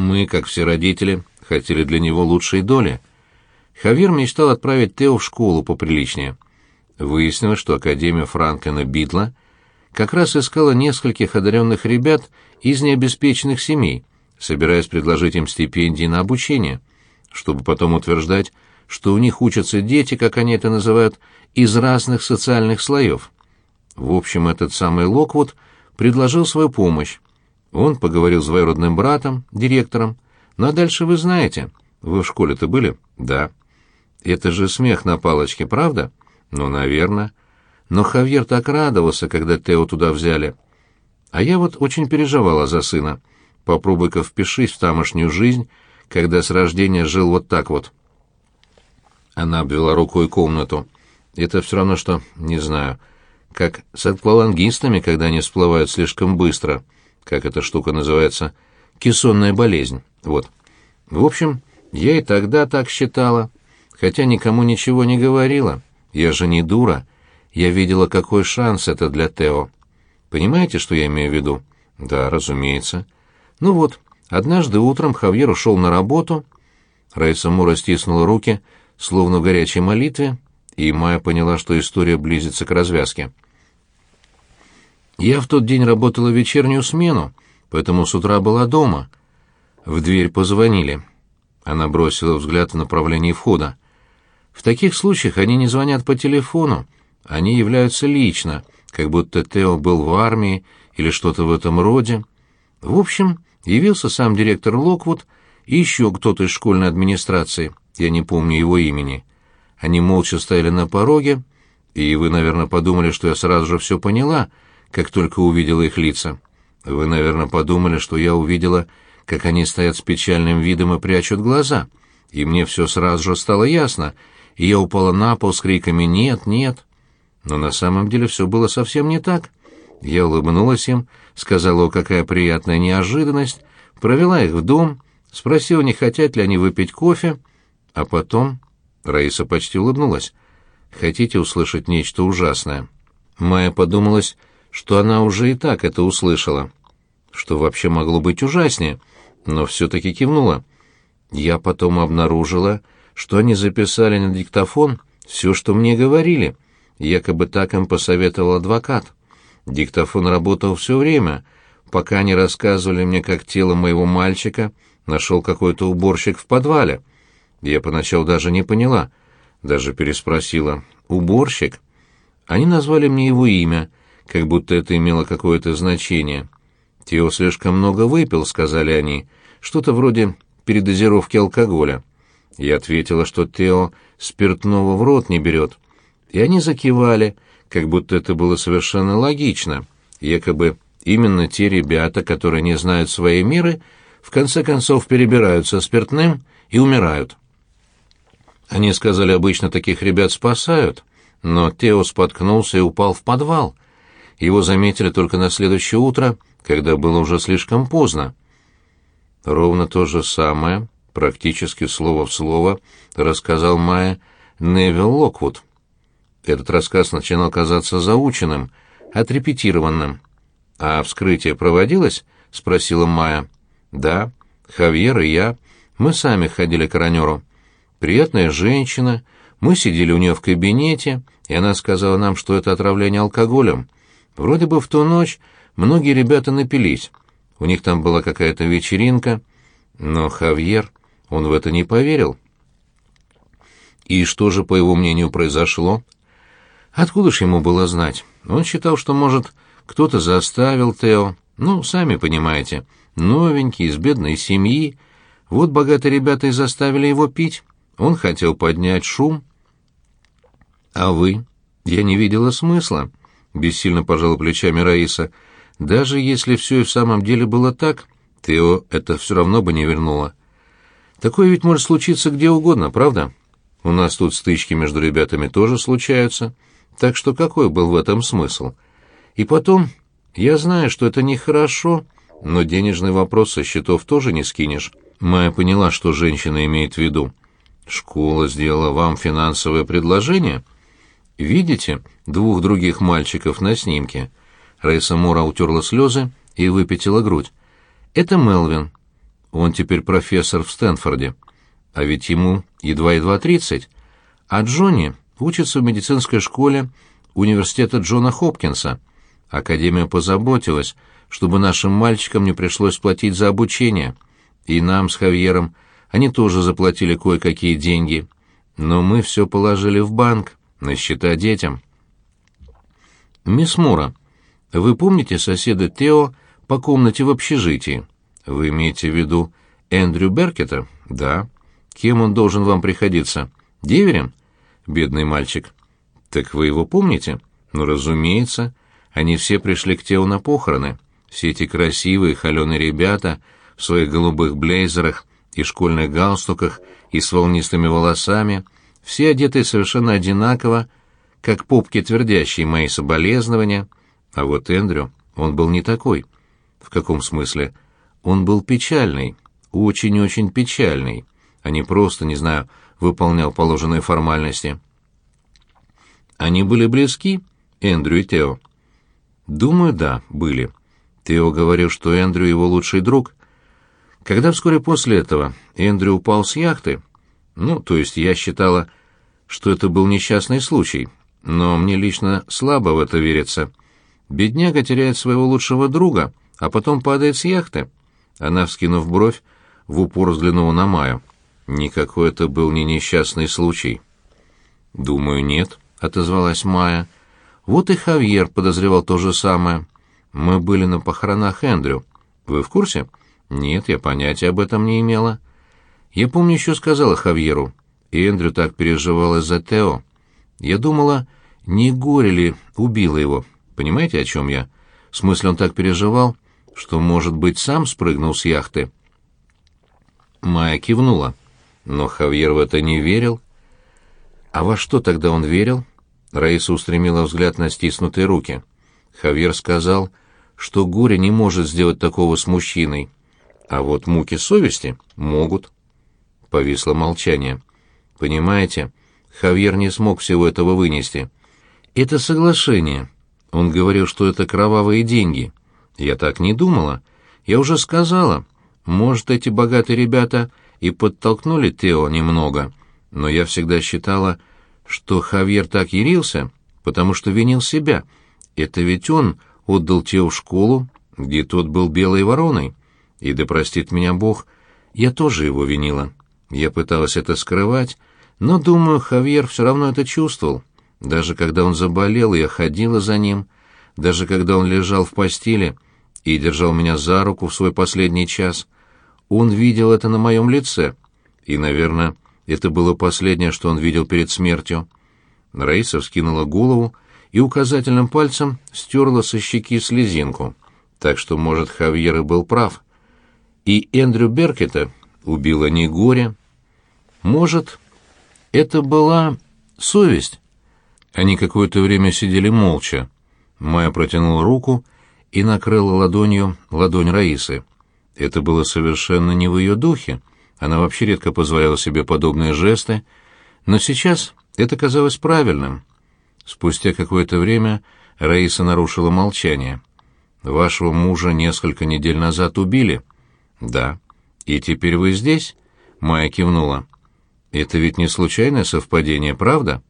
Мы, как все родители, хотели для него лучшей доли. Хавьер мечтал отправить Тео в школу поприличнее. Выяснилось, что Академия Франклина Битла как раз искала нескольких одаренных ребят из необеспеченных семей, собираясь предложить им стипендии на обучение, чтобы потом утверждать, что у них учатся дети, как они это называют, из разных социальных слоев. В общем, этот самый Локвуд предложил свою помощь. Он поговорил с двоюродным братом, директором. Ну а дальше вы знаете. Вы в школе-то были? Да. Это же смех на палочке, правда? Ну, наверное. Но Хавьер так радовался, когда Тео туда взяли. А я вот очень переживала за сына. Попробуй-ка впишись в тамошнюю жизнь, когда с рождения жил вот так вот. Она обвела рукой комнату. Это все равно, что, не знаю, как с аквалангистами, когда они всплывают слишком быстро. Как эта штука называется? Кессонная болезнь. Вот. В общем, я и тогда так считала, хотя никому ничего не говорила. Я же не дура. Я видела, какой шанс это для Тео. Понимаете, что я имею в виду? Да, разумеется. Ну вот, однажды утром Хавьер ушел на работу. Раиса Мура стиснула руки, словно в горячей молитве, и Майя поняла, что история близится к развязке. Я в тот день работала вечернюю смену, поэтому с утра была дома. В дверь позвонили. Она бросила взгляд в направлении входа. В таких случаях они не звонят по телефону, они являются лично, как будто Тео был в армии или что-то в этом роде. В общем, явился сам директор Локвуд и еще кто-то из школьной администрации, я не помню его имени. Они молча стояли на пороге, и вы, наверное, подумали, что я сразу же все поняла, как только увидела их лица. Вы, наверное, подумали, что я увидела, как они стоят с печальным видом и прячут глаза, и мне все сразу же стало ясно, и я упала на пол с криками «Нет, нет!». Но на самом деле все было совсем не так. Я улыбнулась им, сказала, о, какая приятная неожиданность, провела их в дом, спросила, не хотят ли они выпить кофе, а потом Раиса почти улыбнулась. «Хотите услышать нечто ужасное?» Майя подумалась, что она уже и так это услышала. Что вообще могло быть ужаснее, но все-таки кивнула. Я потом обнаружила, что они записали на диктофон все, что мне говорили. Якобы так им посоветовал адвокат. Диктофон работал все время, пока они рассказывали мне, как тело моего мальчика нашел какой-то уборщик в подвале. Я поначалу даже не поняла, даже переспросила «Уборщик?» Они назвали мне его имя, как будто это имело какое-то значение. «Тео слишком много выпил», — сказали они, — «что-то вроде передозировки алкоголя». Я ответила, что Тео спиртного в рот не берет. И они закивали, как будто это было совершенно логично. Якобы именно те ребята, которые не знают своей меры, в конце концов перебираются спиртным и умирают. Они сказали, обычно таких ребят спасают, но Тео споткнулся и упал в подвал. Его заметили только на следующее утро, когда было уже слишком поздно. Ровно то же самое, практически слово в слово, рассказал Майя Невил Локвуд. Этот рассказ начинал казаться заученным, отрепетированным. «А вскрытие проводилось?» — спросила Майя. «Да, Хавьер и я. Мы сами ходили к коронеру. Приятная женщина. Мы сидели у нее в кабинете, и она сказала нам, что это отравление алкоголем. Вроде бы в ту ночь многие ребята напились. У них там была какая-то вечеринка. Но Хавьер, он в это не поверил. И что же, по его мнению, произошло? Откуда ж ему было знать? Он считал, что, может, кто-то заставил Тео. Ну, сами понимаете, новенький, из бедной семьи. Вот богатые ребята и заставили его пить. Он хотел поднять шум. А вы? Я не видела смысла. Бессильно пожала плечами Раиса. Даже если все и в самом деле было так, Тео это все равно бы не вернуло. Такое ведь может случиться где угодно, правда? У нас тут стычки между ребятами тоже случаются. Так что какой был в этом смысл? И потом, я знаю, что это нехорошо, но денежный вопрос со счетов тоже не скинешь. Майя поняла, что женщина имеет в виду. Школа сделала вам финансовое предложение? Видите двух других мальчиков на снимке? Рейса Мура утерла слезы и выпятила грудь. Это Мелвин. Он теперь профессор в Стэнфорде. А ведь ему едва-едва тридцать. А Джонни учится в медицинской школе университета Джона Хопкинса. Академия позаботилась, чтобы нашим мальчикам не пришлось платить за обучение. И нам с Хавьером они тоже заплатили кое-какие деньги. Но мы все положили в банк, на счета детям. «Мисс Мура, вы помните соседа Тео по комнате в общежитии? Вы имеете в виду Эндрю Беркета? Да. Кем он должен вам приходиться? Деверем? Бедный мальчик. Так вы его помните? Ну, разумеется. Они все пришли к Тео на похороны. Все эти красивые, холеные ребята в своих голубых блейзерах и школьных галстуках и с волнистыми волосами, все одеты совершенно одинаково, как попки твердящие мои соболезнования, а вот Эндрю, он был не такой. В каком смысле? Он был печальный, очень-очень печальный, а не просто, не знаю, выполнял положенные формальности. Они были близки, Эндрю и Тео? Думаю, да, были. Тео говорил, что Эндрю его лучший друг. Когда вскоре после этого Эндрю упал с яхты, ну, то есть я считала, что это был несчастный случай, но мне лично слабо в это верится. Бедняга теряет своего лучшего друга, а потом падает с яхты. Она, вскинув бровь, в упор взглянула на Майю. Никакой это был не несчастный случай. «Думаю, нет», — отозвалась Майя. «Вот и Хавьер подозревал то же самое. Мы были на похоронах Эндрю. Вы в курсе?» «Нет, я понятия об этом не имела». «Я помню, еще сказала Хавьеру. И Эндрю так переживал из-за Тео. Я думала, не горе ли убило его. Понимаете, о чем я? В смысле, он так переживал, что, может быть, сам спрыгнул с яхты. Майя кивнула, но Хавьер в это не верил. А во что тогда он верил? Раиса устремила взгляд на стиснутые руки. Хавьер сказал, что горе не может сделать такого с мужчиной, а вот муки совести могут. Повисло молчание. Понимаете, Хавьер не смог всего этого вынести. Это соглашение. Он говорил, что это кровавые деньги. Я так не думала. Я уже сказала. Может, эти богатые ребята и подтолкнули Тео немного. Но я всегда считала, что Хавьер так ярился, потому что винил себя. Это ведь он отдал Тео в школу, где тот был белой вороной. И да простит меня Бог, я тоже его винила. Я пыталась это скрывать, но, думаю, Хавьер все равно это чувствовал. Даже когда он заболел, я ходила за ним. Даже когда он лежал в постели и держал меня за руку в свой последний час, он видел это на моем лице. И, наверное, это было последнее, что он видел перед смертью. Раиса вскинула голову и указательным пальцем стерла со щеки слезинку. Так что, может, Хавьер и был прав. И Эндрю Беркета убило не горе. Может, это была совесть. Они какое-то время сидели молча. Майя протянула руку и накрыла ладонью ладонь Раисы. Это было совершенно не в ее духе. Она вообще редко позволяла себе подобные жесты, но сейчас это казалось правильным. Спустя какое-то время Раиса нарушила молчание. «Вашего мужа несколько недель назад убили?» «Да». «И теперь вы здесь?» Майя кивнула. Это ведь не случайное совпадение, правда?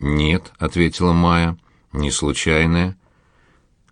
Нет, ответила Майя. Не случайное.